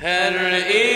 Henry.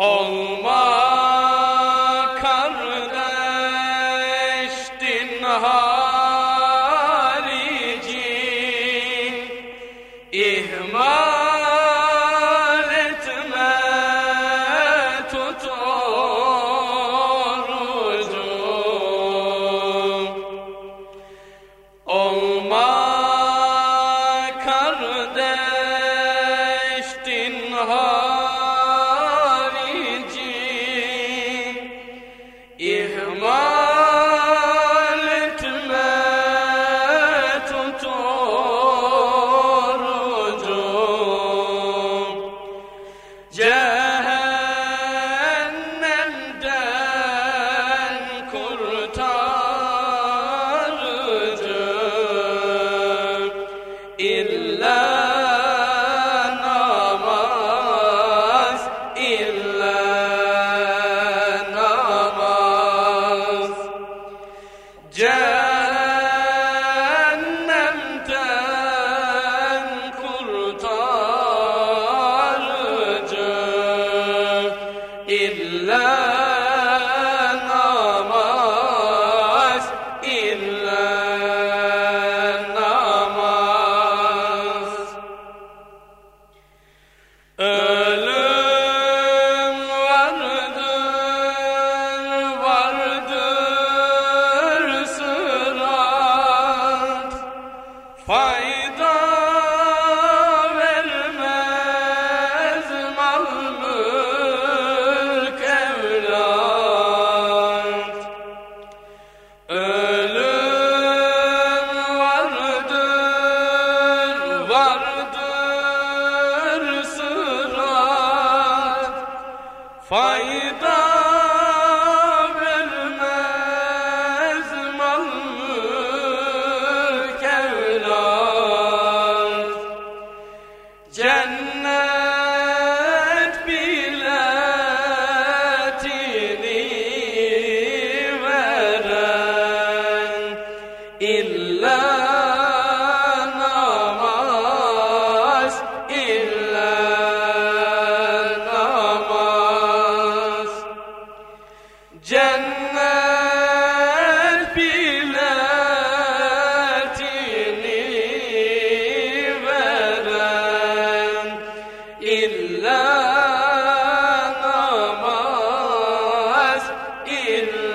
Olma kardeş din harici ihmal in Faida. إلا